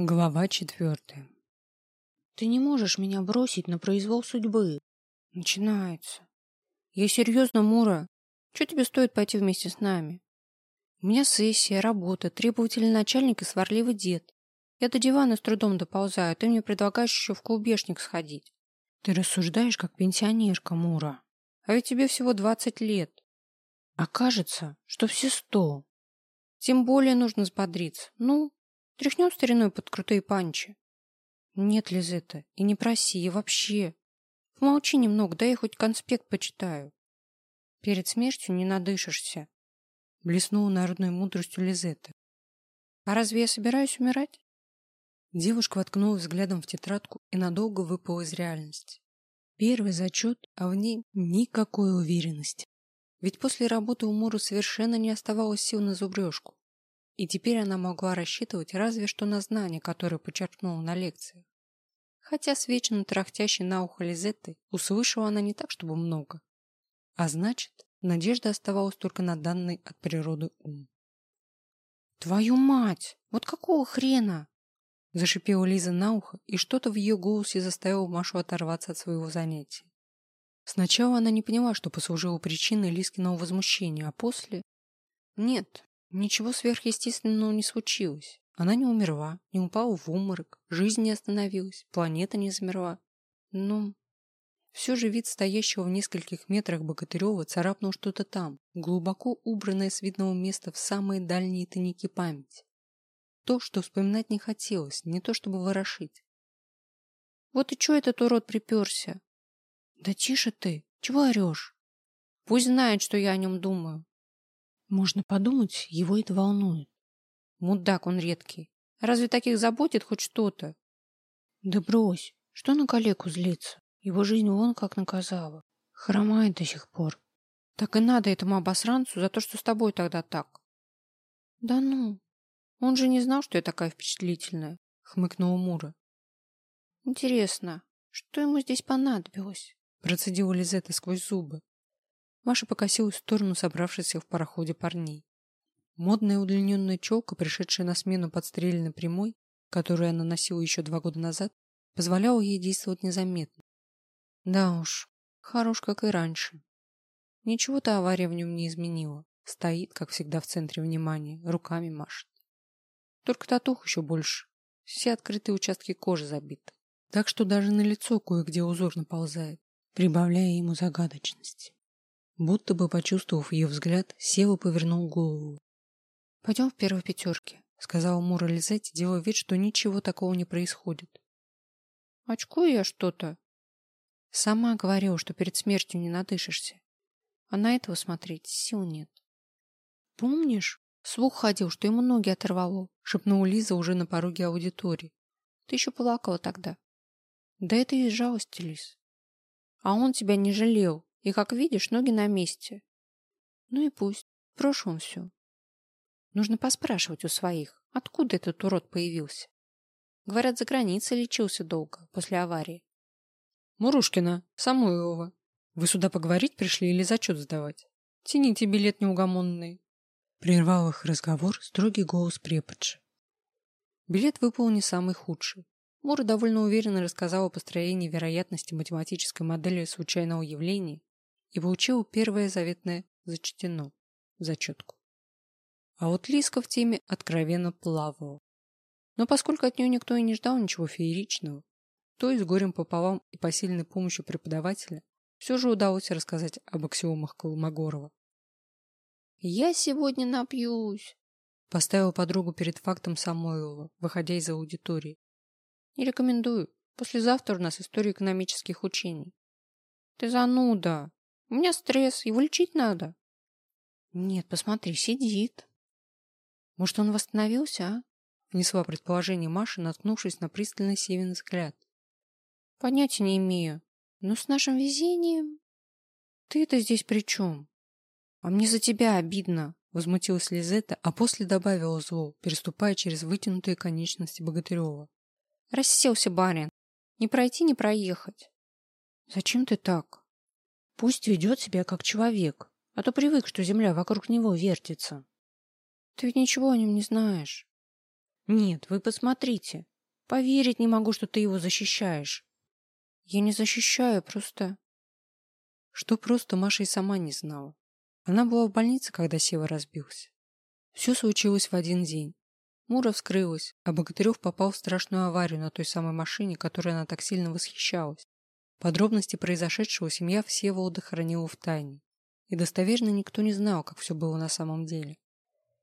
Глава четвертая. Ты не можешь меня бросить на произвол судьбы. Начинается. Я серьезно, Мура. Что тебе стоит пойти вместе с нами? У меня сессия, работа, требовательный начальник и сварливый дед. Я до дивана с трудом доползаю, ты мне предлагаешь еще в клубешник сходить. Ты рассуждаешь, как пенсионерка, Мура. А ведь тебе всего двадцать лет. А кажется, что все сто. Тем более нужно взбодриться. Ну, Тряхнем стариной под крутые панчи. Нет, Лизетта, и не проси, и вообще. Помолчи немного, дай я хоть конспект почитаю. Перед смертью не надышишься. Блеснула народной мудростью Лизетта. А разве я собираюсь умирать? Девушка воткнула взглядом в тетрадку и надолго выпала из реальности. Первый зачет, а в ней никакой уверенности. Ведь после работы у Муры совершенно не оставалось сил на зубрежку. И теперь она могла рассчитывать разве что на знания, которые почерпнула на лекциях. Хотя с вечно трахтящей на ухо Лизетты услышала она не так, чтобы много. А значит, надежда оставалась только на данный от природы ум. «Твою мать! Вот какого хрена?» Зашипела Лиза на ухо, и что-то в ее голосе заставило Машу оторваться от своего занятия. Сначала она не поняла, что послужило причиной Лизкиного возмущения, а после... Нет, Ничего сверхъестественного не случилось. Она не умерла, не упала в уморок, жизнь не остановилась, планета не замерла. Но все же вид стоящего в нескольких метрах Богатырева царапнул что-то там, глубоко убранное с видного места в самые дальние тайники памяти. То, что вспоминать не хотелось, не то чтобы ворошить. Вот и чё этот урод приперся? Да тише ты, чего орешь? Пусть знает, что я о нем думаю. Можно подумать, его это волнует. Мудак он редкий. Разве таких заботит хоть что-то? Да брось, что на калеку злиться? Его жизнь вон как наказала. Хромает до сих пор. Так и надо этому обосранцу за то, что с тобой тогда так. Да ну, он же не знал, что я такая впечатлительная, хмыкнула Мура. Интересно, что ему здесь понадобилось? Процедила Лизетта сквозь зубы. Маша покосилась в сторону собравшихся в пароходе парней. Модная удлиненная челка, пришедшая на смену подстреленной прямой, которую она носила еще два года назад, позволяла ей действовать незаметно. Да уж, хорош, как и раньше. Ничего-то авария в нем не изменила. Стоит, как всегда, в центре внимания, руками машет. Только татух еще больше. Все открытые участки кожи забиты. Так что даже на лицо кое-где узор наползает, прибавляя ему загадочности. Будто бы почувствовав ее взгляд, Сева повернул голову. «Пойдем в первой пятерке», — сказала Мура Лизетти, делая вид, что ничего такого не происходит. «Очкую я что-то». «Сама говорила, что перед смертью не надышишься. А на этого смотреть сил нет». «Помнишь, слух ходил, что ему ноги оторвало», — шепнула Лиза уже на пороге аудитории. «Ты еще плакала тогда». «Да это из жалости, Лиз». «А он тебя не жалел», и, как видишь, ноги на месте. Ну и пусть. В прошлом все. Нужно поспрашивать у своих, откуда этот урод появился. Говорят, за границей лечился долго, после аварии. Мурушкина, Самойлова. Вы сюда поговорить пришли или зачет сдавать? Тяните билет неугомонный. Прервал их разговор строгий голос преподши. Билет выпал не самый худший. Мура довольно уверенно рассказала о построении вероятности математической модели случайного явления и получил первое заветное зачтено зачетку. А вот Лиска в теме откровенно плавала. Но поскольку от нее никто и не ждал ничего фееричного, то и с горем пополам и посильной помощью преподавателя все же удалось рассказать об аксиомах Колмогорова. «Я сегодня напьюсь», — поставила подругу перед фактом Самойлова, выходя из аудитории. «Не рекомендую. Послезавтра у нас история экономических учений». «Ты зануда!» У меня стресс, его лечить надо. Нет, посмотри, сидит. Может, он восстановился, а? Внесла предположение Маша, наткнувшись на пристальный Севин взгляд. Понятия не имею. Но с нашим везением... Ты-то здесь при чем? А мне за тебя обидно, возмутилась Лизетта, а после добавила зло, переступая через вытянутые конечности Богатырева. Расселся барин. Не пройти, не проехать. Зачем ты так? Пусть ведет себя как человек, а то привык, что земля вокруг него вертится. Ты ведь ничего о нем не знаешь. Нет, вы посмотрите. Поверить не могу, что ты его защищаешь. Я не защищаю, просто... Что просто Маша и сама не знала. Она была в больнице, когда Сева разбился. Все случилось в один день. Мура вскрылась, а Богатырев попал в страшную аварию на той самой машине, которой она так сильно восхищалась. Подробности произошедшего семья Всеволода хранила в тайне. И достоверно никто не знал, как все было на самом деле.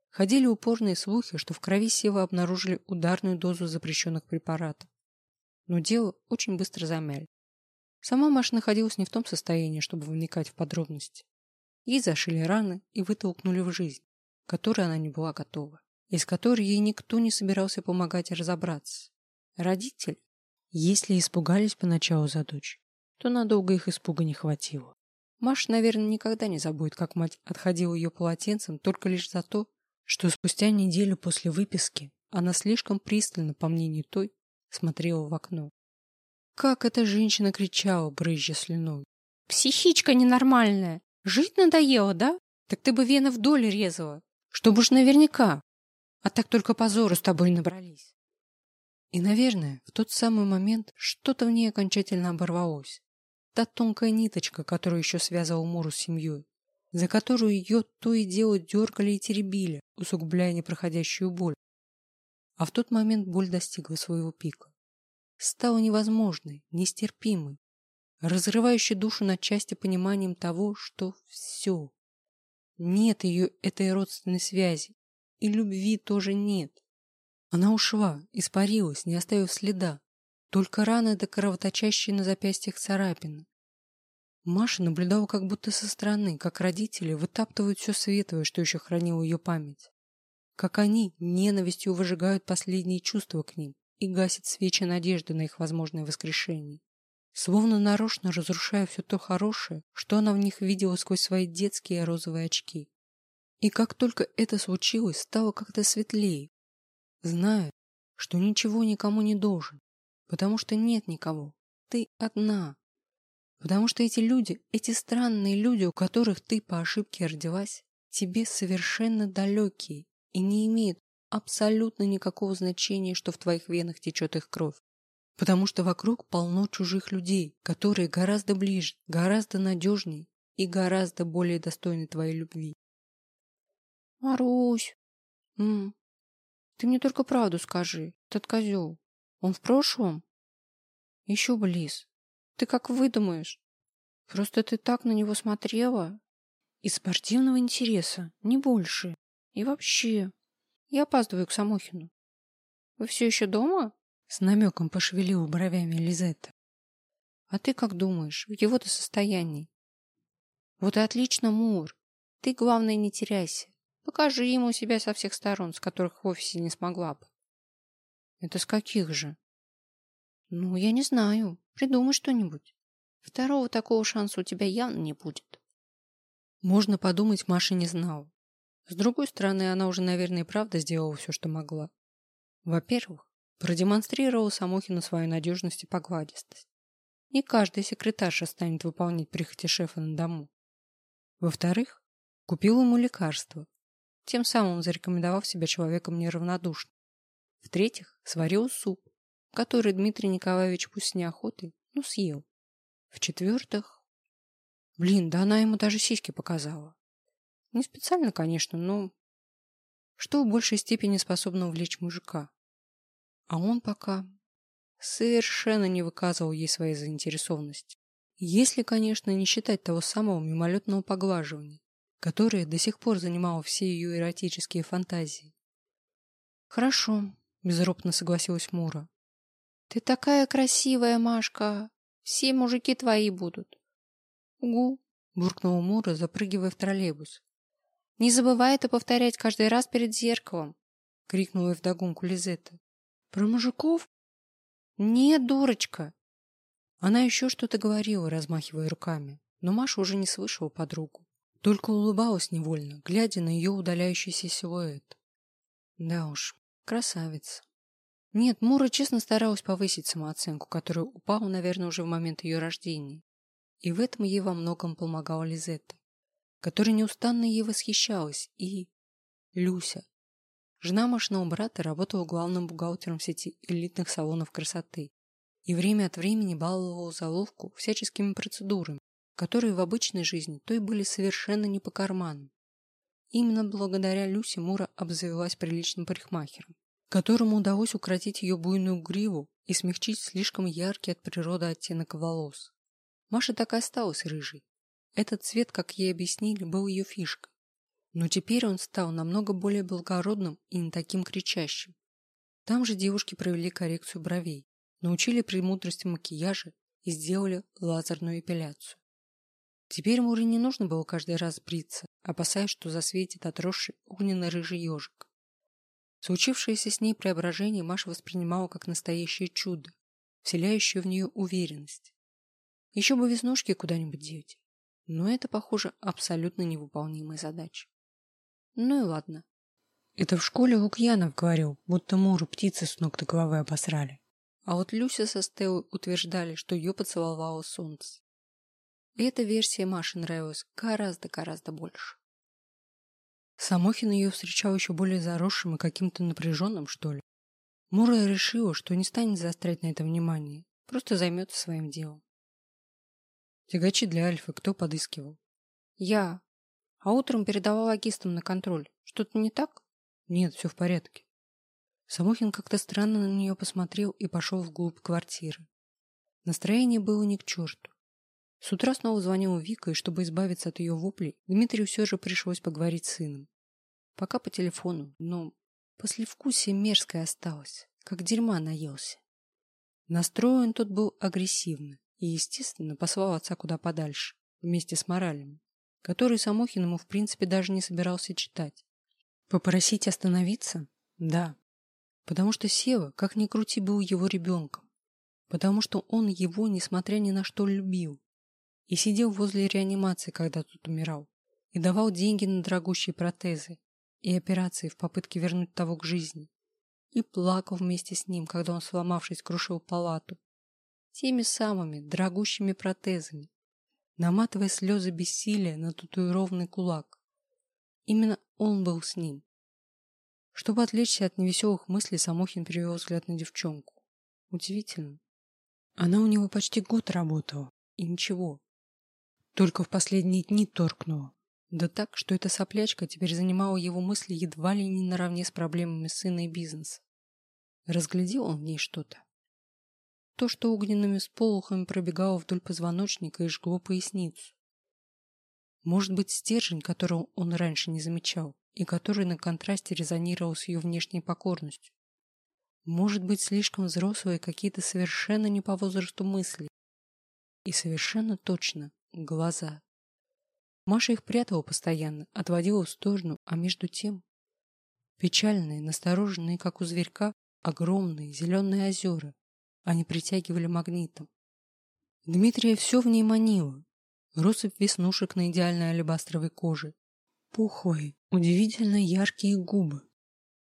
Ходили упорные слухи, что в крови Сева обнаружили ударную дозу запрещенных препаратов. Но дело очень быстро замяли. Сама Маша находилась не в том состоянии, чтобы вникать в подробности. Ей зашили раны и вытолкнули в жизнь, к которой она не была готова из которой ей никто не собирался помогать разобраться. Родители, если испугались поначалу за дочь, то надолго их испуга не хватило. Маша, наверное, никогда не забудет, как мать отходила ее полотенцем только лишь за то, что спустя неделю после выписки она слишком пристально, по мнению той, смотрела в окно. Как эта женщина кричала, брызжа слюной. «Психичка ненормальная! Жить надоело, да? Так ты бы вены вдоль резала, чтобы уж наверняка!» А так только позору с тобой набрались. И, наверное, в тот самый момент что-то в ней окончательно оборвалось. Та тонкая ниточка, которая еще связывала Муру с семьей, за которую ее то и дело дергали и теребили, усугубляя непроходящую боль. А в тот момент боль достигла своего пика. Стала невозможной, нестерпимой, разрывающей душу на части пониманием того, что все. Нет ее этой родственной связи, и любви тоже нет. Она ушла, испарилась, не оставив следа. Только раны до кровоточащие на запястьях царапины. Маша наблюдала как будто со стороны, как родители вытаптывают все светлое, что еще хранило ее память. Как они ненавистью выжигают последние чувства к ним и гасят свечи надежды на их возможное воскрешение. Словно нарочно разрушая все то хорошее, что она в них видела сквозь свои детские розовые очки. И как только это случилось, стало как-то светлее. Знаю, что ничего никому не должен, потому что нет никого. Ты одна. Потому что эти люди, эти странные люди, у которых ты по ошибке родилась, тебе совершенно далекие и не имеют абсолютно никакого значения, что в твоих венах течет их кровь. Потому что вокруг полно чужих людей, которые гораздо ближе, гораздо надежнее и гораздо более достойны твоей любви. Марусь, м ты мне только правду скажи. Этот козел, он в прошлом? Еще бы, Лиз. Ты как выдумаешь? Просто ты так на него смотрела. Из спортивного интереса, не больше. И вообще, я опаздываю к Самохину. Вы все еще дома? С намеком пошевелила бровями Лизетта. А ты как думаешь, в его-то состоянии? Вот и отлично, Мур. Ты, главное, не теряйся. Покажи ему себя со всех сторон, с которых в офисе не смогла бы. Это с каких же? Ну, я не знаю. Придумай что-нибудь. Второго такого шанса у тебя явно не будет. Можно подумать, Маша не знала. С другой стороны, она уже, наверное, и правда сделала все, что могла. Во-первых, продемонстрировала Самохину свою надежность и погладистость. Не каждый секретарша станет выполнять прихоти шефа на дому. Во-вторых, купил ему лекарство, тем самым зарекомендовав себя человеком неравнодушным. В-третьих, сварил суп, который Дмитрий Николаевич пусть с неохотой, но съел. В-четвертых, блин, да она ему даже сиськи показала. Не специально, конечно, но что в большей степени способно увлечь мужика. А он пока совершенно не выказывал ей своей заинтересованности. Если, конечно, не считать того самого мимолетного поглаживания, которая до сих пор занимала все ее эротические фантазии. «Хорошо», — безропотно согласилась Мура. «Ты такая красивая, Машка! Все мужики твои будут!» «Угу», — буркнула Мура, запрыгивая в троллейбус. «Не забывай это повторять каждый раз перед зеркалом!» — крикнула вдогонку Лизетта. «Про мужиков?» «Нет, дурочка!» Она еще что-то говорила, размахивая руками, но Маша уже не слышала подругу. Только улыбалась невольно, глядя на ее удаляющийся силуэт. Да уж, красавица. Нет, Мура честно старалась повысить самооценку, которая упала, наверное, уже в момент ее рождения. И в этом ей во многом помогала Лизетта, которая неустанно ей восхищалась, и... Люся. Жена Машиного брата работала главным бухгалтером в сети элитных салонов красоты и время от времени баловала заловку всяческими процедурами, которые в обычной жизни то и были совершенно не по карману. Именно благодаря Люсе Мура обзавелась приличным парикмахером, которому удалось укротить ее буйную гриву и смягчить слишком яркий от природы оттенок волос. Маша так и осталась рыжей. Этот цвет, как ей объяснили, был ее фишкой. Но теперь он стал намного более благородным и не таким кричащим. Там же девушки провели коррекцию бровей, научили премудрости макияжа и сделали лазерную эпиляцию. Теперь Муре не нужно было каждый раз бриться, опасаясь, что засветит отросший огненно-рыжий ежик. Случившееся с ней преображение Маша воспринимала как настоящее чудо, вселяющее в нее уверенность. Еще бы веснушки куда-нибудь деть. Но это, похоже, абсолютно невыполнимая задача. Ну и ладно. Это в школе Лукьянов говорил, будто Муру птицы с ног до головы обосрали. А вот Люся со Стеллой утверждали, что ее поцеловало солнце. Эта версия Маше нравилась гораздо-гораздо больше. Самохин ее встречал еще более заросшим и каким-то напряженным, что ли. Мура решила, что не станет заострять на это внимание, просто займется своим делом. Тягачи для Альфы кто подыскивал? Я. А утром передавал агистам на контроль. Что-то не так? Нет, все в порядке. Самохин как-то странно на нее посмотрел и пошел вглубь квартиры. Настроение было ни к черту. С утра снова звонила Вика, и чтобы избавиться от ее воплей, Дмитрию все же пришлось поговорить с сыном. Пока по телефону, но послевкусие мерзкое осталось, как дерьма наелся. Настроен тот был агрессивно и, естественно, послал отца куда подальше, вместе с моралями, которые Самохин ему в принципе даже не собирался читать. Попросить остановиться? Да. Потому что Сева, как ни крути, был его ребенком. Потому что он его, несмотря ни на что, любил. И сидел возле реанимации, когда тут умирал. И давал деньги на дорогущие протезы и операции в попытке вернуть того к жизни. И плакал вместе с ним, когда он, сломавшись, крушил палату теми самыми дорогущими протезами, наматывая слезы бессилия на татуированный кулак. Именно он был с ним. Чтобы отвлечься от невеселых мыслей, Самохин перевел взгляд на девчонку. Удивительно. Она у него почти год работала, и ничего. Только в последние дни торкнула. Да так, что эта соплячка теперь занимала его мысли едва ли не наравне с проблемами сына и бизнеса. Разглядел он в ней что-то. То, что огненными сполохами пробегало вдоль позвоночника и жгло поясницу. Может быть, стержень, которого он раньше не замечал, и который на контрасте резонировал с ее внешней покорностью. Может быть, слишком взрослые какие-то совершенно не по возрасту мысли. И совершенно точно глаза. Маша их прятала постоянно, отводила в сторону, а между тем... Печальные, настороженные, как у зверька, огромные зеленые озера, они притягивали магнитом. Дмитрия все в ней манило. Россыпь веснушек на идеальной алебастровой коже. Пухлые, удивительно яркие губы.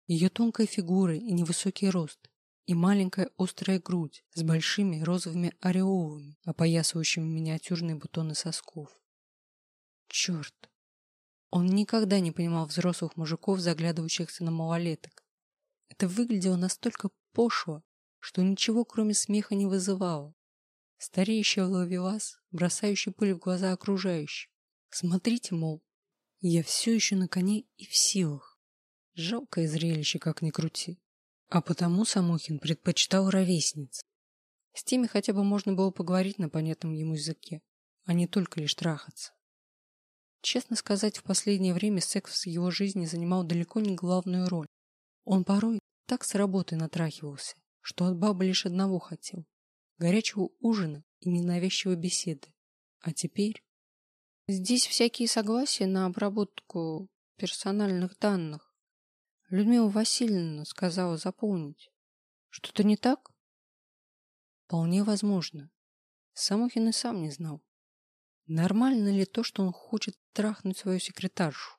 Ее тонкая фигура и невысокий рост. И маленькая острая грудь с большими розовыми ореолами, опоясывающими миниатюрные бутоны сосков. Черт! Он никогда не понимал взрослых мужиков, заглядывающихся на малолеток. Это выглядело настолько пошло, что ничего кроме смеха не вызывало. Стареющий ловелас, бросающий пыль в глаза окружающим. Смотрите, мол, я все еще на коне и в силах. Жалкое зрелище, как ни крути. А потому Самохин предпочитал ровесниц. С теми хотя бы можно было поговорить на понятном ему языке, а не только лишь трахаться. Честно сказать, в последнее время секс в его жизни занимал далеко не главную роль. Он порой так с работы натрахивался, что от бабы лишь одного хотел – горячего ужина и ненавязчивой беседы. А теперь... Здесь всякие согласия на обработку персональных данных. Людмила Васильевна сказала заполнить. Что-то не так? Вполне возможно. Самохин и сам не знал. Нормально ли то, что он хочет трахнуть свою секретаршу?